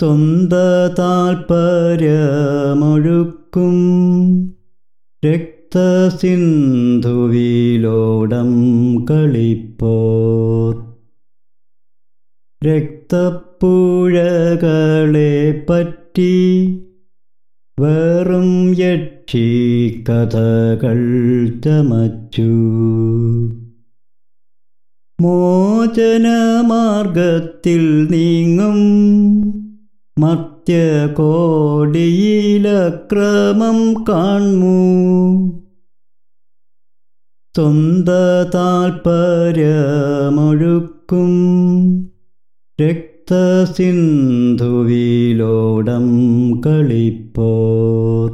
സ്വന്ത താൽപര്യമൊഴുക്കും രക്തസിന്ധുവിലോടം കളിപ്പോർ. രക്തപ്പുഴകളെ പറ്റി വെറും യക്ഷി കഥകൾ ചമച്ചു. മോചനമാർഗത്തിൽ നീങ്ങും മർത്യകോടിയിലക്രമം കാൺമൂ. സ്വന്ത താൽപര്യമൊഴുക്കും രക്തസിന്ധുവിലോടം കളിപ്പോർ.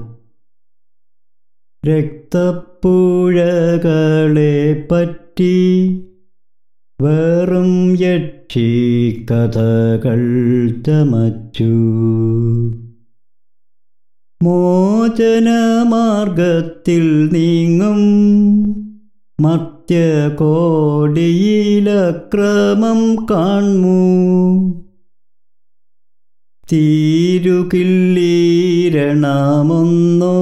രക്തപ്പുഴകളെ പറ്റി വെറും യക്ഷി കഥകൾ ചമച്ചു മോചനമാർഗത്തിൽ നീങ്ങും മർത്യകോടിയിലക്രമം കാൺമൂ. തീരുകില്ലീരണമൊന്നോ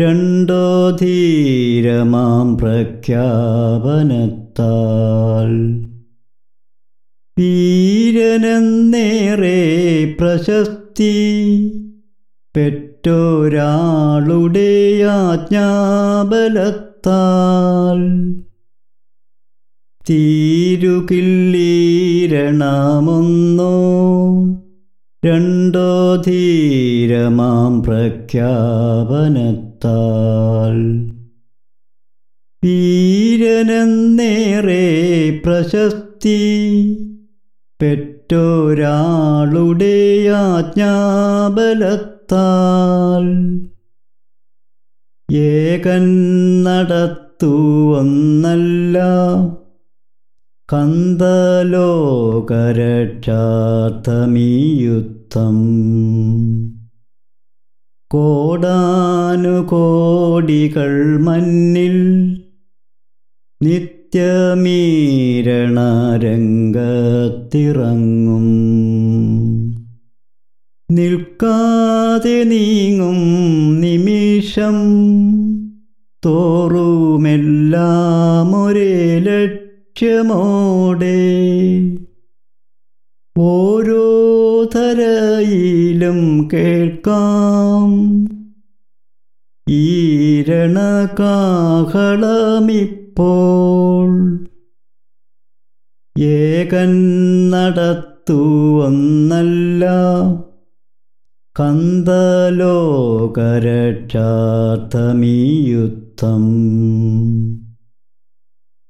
രണ്ടോ ധീരമാം പ്രഖ്യാപനത്താൽ. വീരനെന്നേറെ പ്രശസ്തി പെറ്റൊരാളുടെ ആജ്ഞാബലത്താൽ തീരുകില്ലീരണമൊന്നോ രണ്ടോ ധീരമാം പ്രഖ്യാപനത്താൽ വീരനെന്നേറെ പ്രശസ്തി പെറ്റൊരാളുടെ ആജ്ഞാബലത്താൽ ഏകൻ നടത്തുവന്നല്ല കന്തലോകരക്ഷാർത്ഥമീയുദ്ധം. കോടാനുകോടികൾ മന്നിൽ നിത്യമീരണരംഗത്തിറങ്ങും. നിൽക്കാതെ നീങ്ങും നിമിഷം. തോറുമെല്ലാം ഒരേ ലക്ഷ്യമോടെ. ഓരോ തരയിലും കേൾക്കാം. ഈരണകാഹളമിപ്പോൾ ഏകൻ നടത്തുവന്നല്ല കന്തലോകരക്ഷാർത്ഥമീയുദ്ധം.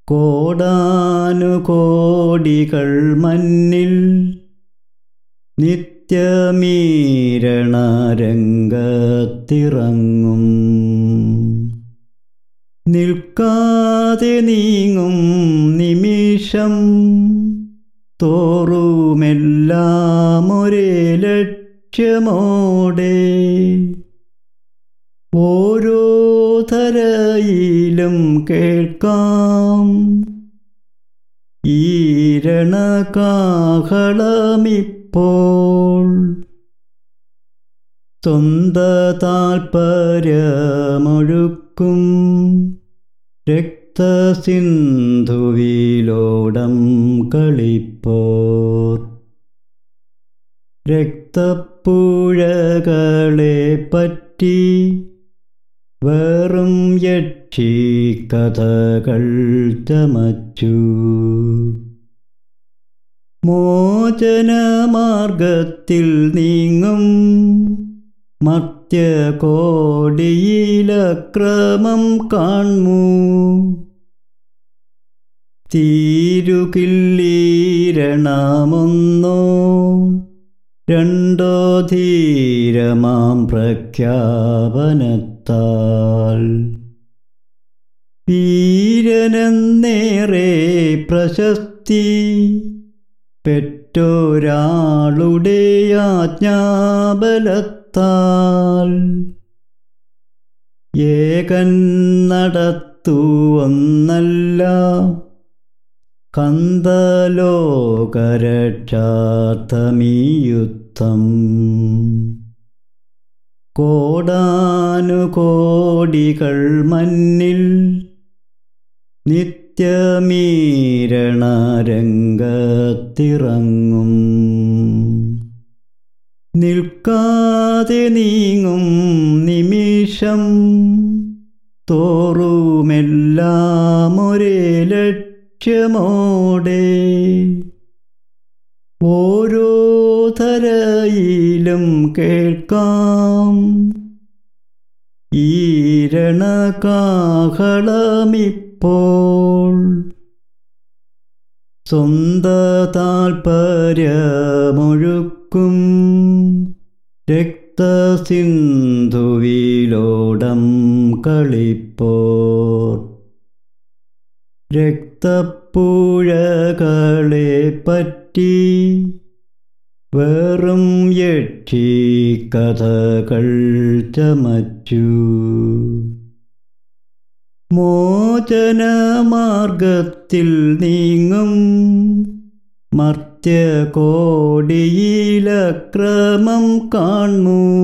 കോടാനുകോടികൾ മന്നിൽ നിത്യമീരണരംഗത്തിറങ്ങും. നിൽക്കാതെ നീങ്ങും നിമിഷം. തോറുമെല്ലാം ഒരേ ലക്ഷ്യമോടെ. ഓരോ തരയിലും കേൾക്കാം. ഈരണകാഹളമിപ്പോൾ. സ്വന്ത താൽപര്യമൊഴുക്കും രക്തസിന്ധുവിലോടം കളിപ്പോർ. രക്തപ്പുഴകളെ പറ്റി വെറും യക്ഷി കഥകൾ ചമച്ചു. മോചനമാർഗത്തിൽ നീങ്ങും മർത്യകോടിയിലക്രമം കാൺമൂ. തീരുകില്ലീരണമൊന്നോ രണ്ടോ ധീരമാം പ്രഖ്യാപനത്താൽ. വീരനെന്നേറെ പ്രശസ്തി പെറ്റൊരാളുടെ ആജ്ഞാബലത്താൽ ഏകൻ നടത്തുവന്നല്ല കന്തലോകരക്ഷാർത്ഥമീയുദ്ധം. കോടാനുകോടികൾ മന്നിൽ നിത്യമീരണരംഗത്തിറങ്ങും. നിൽക്കാതെ നീങ്ങും നിമിഷം തോറുമെല്ലാം ഒരേ ലക്ഷ്യമോടെ. ഓരോ തരയിലും കേൾക്കാം. ഈരണകാഹളമിപ്പോൾ സ്വന്ത താൽപര്യമൊഴുക്കും രക്തസിന്ധുവിലോടം കളിപ്പോർ. രക്തപ്പുഴകളെ പറ്റി വെറും യക്ഷി കഥകൾ ചമച്ചു. മോചനമാർഗത്തിൽ നീങ്ങും. മർത്യകോടിയിലക്രമം കാണൂ.